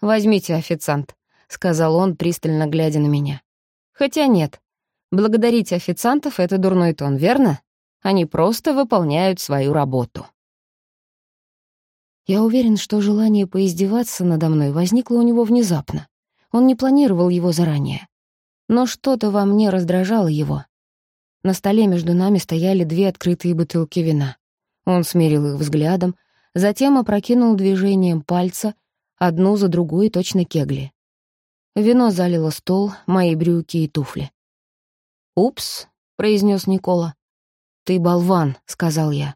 «Возьмите, официант», — сказал он, пристально глядя на меня. «Хотя нет. Благодарить официантов — это дурной тон, верно? Они просто выполняют свою работу». Я уверен, что желание поиздеваться надо мной возникло у него внезапно. Он не планировал его заранее. Но что-то во мне раздражало его. На столе между нами стояли две открытые бутылки вина. Он смерил их взглядом, затем опрокинул движением пальца, одну за другой точно кегли. Вино залило стол, мои брюки и туфли. «Упс», — произнес Никола. «Ты болван», — сказал я.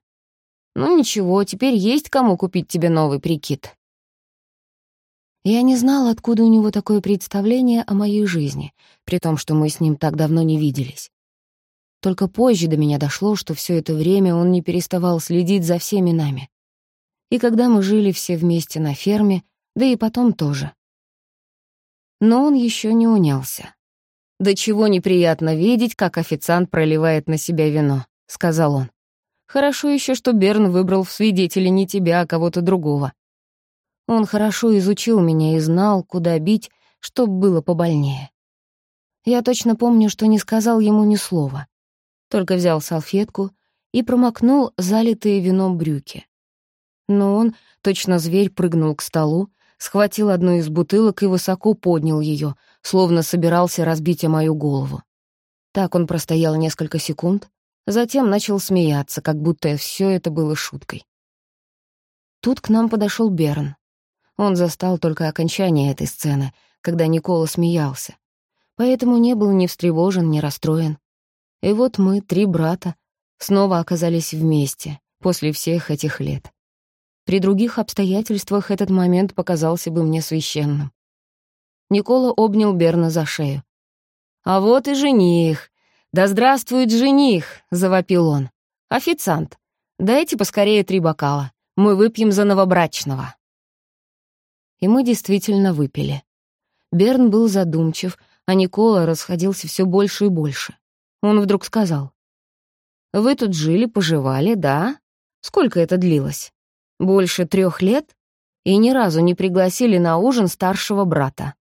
«Ну ничего, теперь есть кому купить тебе новый прикид». Я не знала, откуда у него такое представление о моей жизни, при том, что мы с ним так давно не виделись. Только позже до меня дошло, что все это время он не переставал следить за всеми нами. И когда мы жили все вместе на ферме, да и потом тоже. Но он еще не унялся. «Да чего неприятно видеть, как официант проливает на себя вино», — сказал он. «Хорошо еще, что Берн выбрал в свидетели не тебя, а кого-то другого. Он хорошо изучил меня и знал, куда бить, чтобы было побольнее. Я точно помню, что не сказал ему ни слова. Только взял салфетку и промокнул залитые вином брюки. Но он, точно зверь, прыгнул к столу, схватил одну из бутылок и высоко поднял ее, словно собирался разбить о мою голову. Так он простоял несколько секунд, затем начал смеяться, как будто все это было шуткой. Тут к нам подошел Берн. Он застал только окончание этой сцены, когда Никола смеялся. Поэтому не был ни встревожен, ни расстроен. И вот мы, три брата, снова оказались вместе после всех этих лет. При других обстоятельствах этот момент показался бы мне священным. Никола обнял Берна за шею. «А вот и жених! Да здравствует жених!» — завопил он. «Официант, дайте поскорее три бокала. Мы выпьем за новобрачного» и мы действительно выпили. Берн был задумчив, а Никола расходился все больше и больше. Он вдруг сказал. «Вы тут жили, поживали, да? Сколько это длилось? Больше трех лет? И ни разу не пригласили на ужин старшего брата».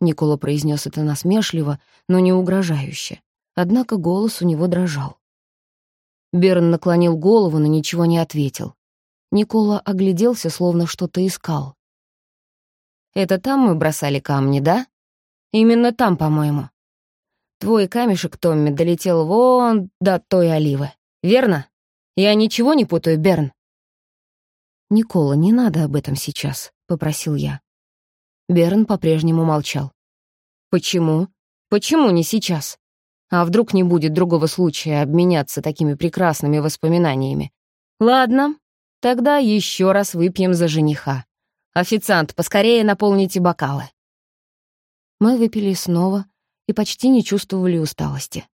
Никола произнес это насмешливо, но не угрожающе. Однако голос у него дрожал. Берн наклонил голову, но ничего не ответил. Никола огляделся, словно что-то искал. Это там мы бросали камни, да? Именно там, по-моему. Твой камешек, Томми, долетел вон до той оливы. Верно? Я ничего не путаю, Берн?» «Никола, не надо об этом сейчас», — попросил я. Берн по-прежнему молчал. «Почему? Почему не сейчас? А вдруг не будет другого случая обменяться такими прекрасными воспоминаниями? Ладно, тогда еще раз выпьем за жениха. «Официант, поскорее наполните бокалы». Мы выпили снова и почти не чувствовали усталости.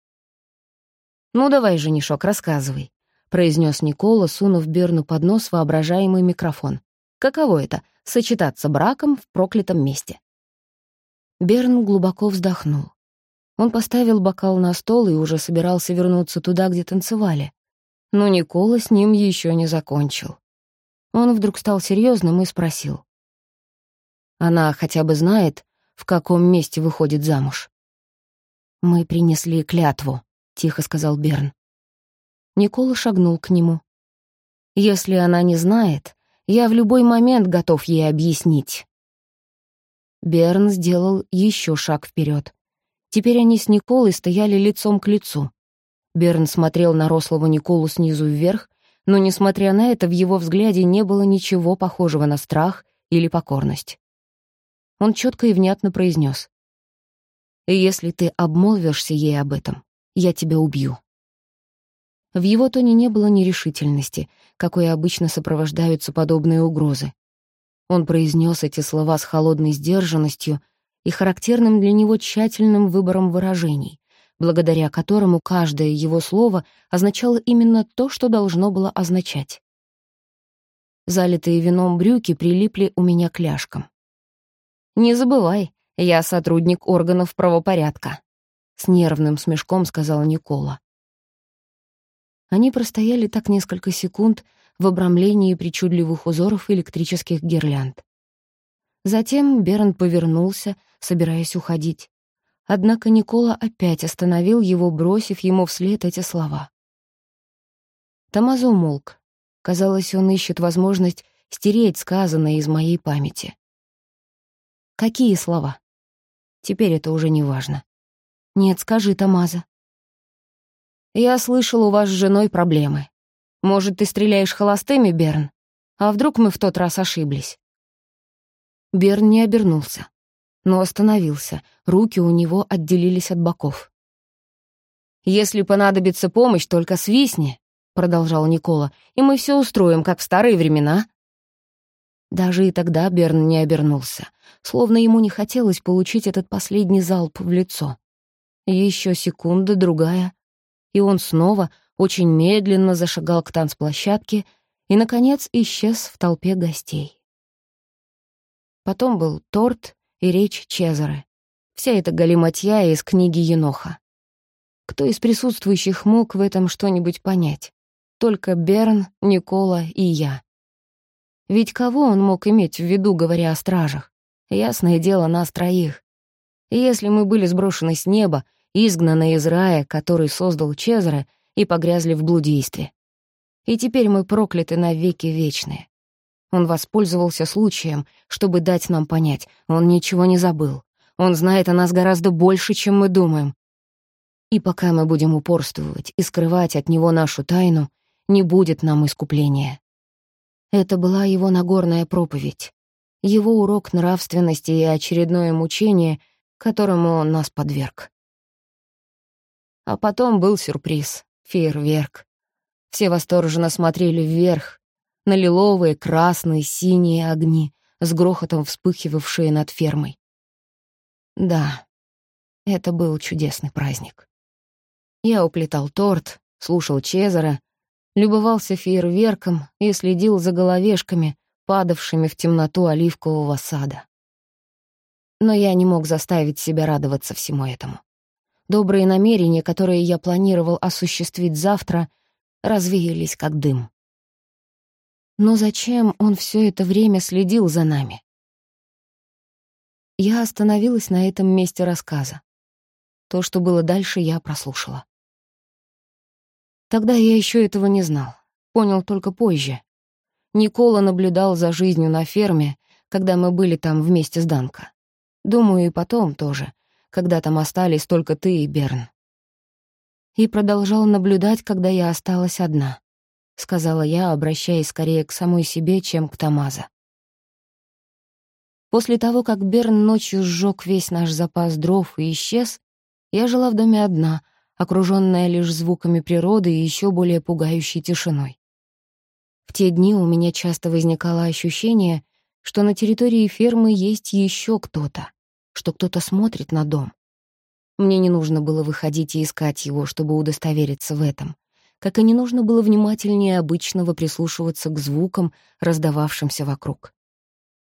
«Ну давай, женишок, рассказывай», — произнес Никола, сунув Берну под нос воображаемый микрофон. «Каково это — сочетаться браком в проклятом месте?» Берн глубоко вздохнул. Он поставил бокал на стол и уже собирался вернуться туда, где танцевали. Но Никола с ним еще не закончил. Он вдруг стал серьезным и спросил. Она хотя бы знает, в каком месте выходит замуж. «Мы принесли клятву», — тихо сказал Берн. Никола шагнул к нему. «Если она не знает, я в любой момент готов ей объяснить». Берн сделал еще шаг вперед. Теперь они с Николой стояли лицом к лицу. Берн смотрел на рослого Николу снизу вверх, но, несмотря на это, в его взгляде не было ничего похожего на страх или покорность он четко и внятно произнес. «Если ты обмолвишься ей об этом, я тебя убью». В его тоне не было нерешительности, какой обычно сопровождаются подобные угрозы. Он произнес эти слова с холодной сдержанностью и характерным для него тщательным выбором выражений, благодаря которому каждое его слово означало именно то, что должно было означать. Залитые вином брюки прилипли у меня к ляжкам. «Не забывай, я сотрудник органов правопорядка», — с нервным смешком сказала Никола. Они простояли так несколько секунд в обрамлении причудливых узоров электрических гирлянд. Затем Берн повернулся, собираясь уходить. Однако Никола опять остановил его, бросив ему вслед эти слова. Тамазо умолк. Казалось, он ищет возможность стереть сказанное из моей памяти. Какие слова? Теперь это уже не важно. Нет, скажи, Тамаза. Я слышал, у вас с женой проблемы. Может, ты стреляешь холостыми, Берн? А вдруг мы в тот раз ошиблись? Берн не обернулся, но остановился. Руки у него отделились от боков. «Если понадобится помощь, только свистни», — продолжал Никола, «и мы все устроим, как в старые времена». Даже и тогда Берн не обернулся, словно ему не хотелось получить этот последний залп в лицо. Еще секунда, другая, и он снова очень медленно зашагал к танцплощадке и, наконец, исчез в толпе гостей. Потом был торт и речь Чезаре. Вся эта галиматья из книги Еноха. Кто из присутствующих мог в этом что-нибудь понять? Только Берн, Никола и я. Ведь кого он мог иметь в виду, говоря о стражах? Ясное дело, нас троих. И если мы были сброшены с неба, изгнаны из рая, который создал Чезаре, и погрязли в блудействе. И теперь мы прокляты навеки вечные. Он воспользовался случаем, чтобы дать нам понять, он ничего не забыл. Он знает о нас гораздо больше, чем мы думаем, и пока мы будем упорствовать и скрывать от него нашу тайну, не будет нам искупления. Это была его Нагорная проповедь, его урок нравственности и очередное мучение, которому он нас подверг. А потом был сюрприз — фейерверк. Все восторженно смотрели вверх, на лиловые, красные, синие огни, с грохотом вспыхивавшие над фермой. Да, это был чудесный праздник. Я уплетал торт, слушал Чезаро, любовался фейерверком и следил за головешками, падавшими в темноту оливкового сада. Но я не мог заставить себя радоваться всему этому. Добрые намерения, которые я планировал осуществить завтра, развеялись как дым. Но зачем он все это время следил за нами? Я остановилась на этом месте рассказа. То, что было дальше, я прослушала. Тогда я еще этого не знал. Понял только позже. Никола наблюдал за жизнью на ферме, когда мы были там вместе с Данко. Думаю, и потом тоже, когда там остались только ты и Берн. И продолжал наблюдать, когда я осталась одна, сказала я, обращаясь скорее к самой себе, чем к Тамаза. После того, как Берн ночью сжег весь наш запас дров и исчез, я жила в доме одна, окружённая лишь звуками природы и ещё более пугающей тишиной. В те дни у меня часто возникало ощущение, что на территории фермы есть ещё кто-то, что кто-то смотрит на дом. Мне не нужно было выходить и искать его, чтобы удостовериться в этом, как и не нужно было внимательнее обычного прислушиваться к звукам, раздававшимся вокруг.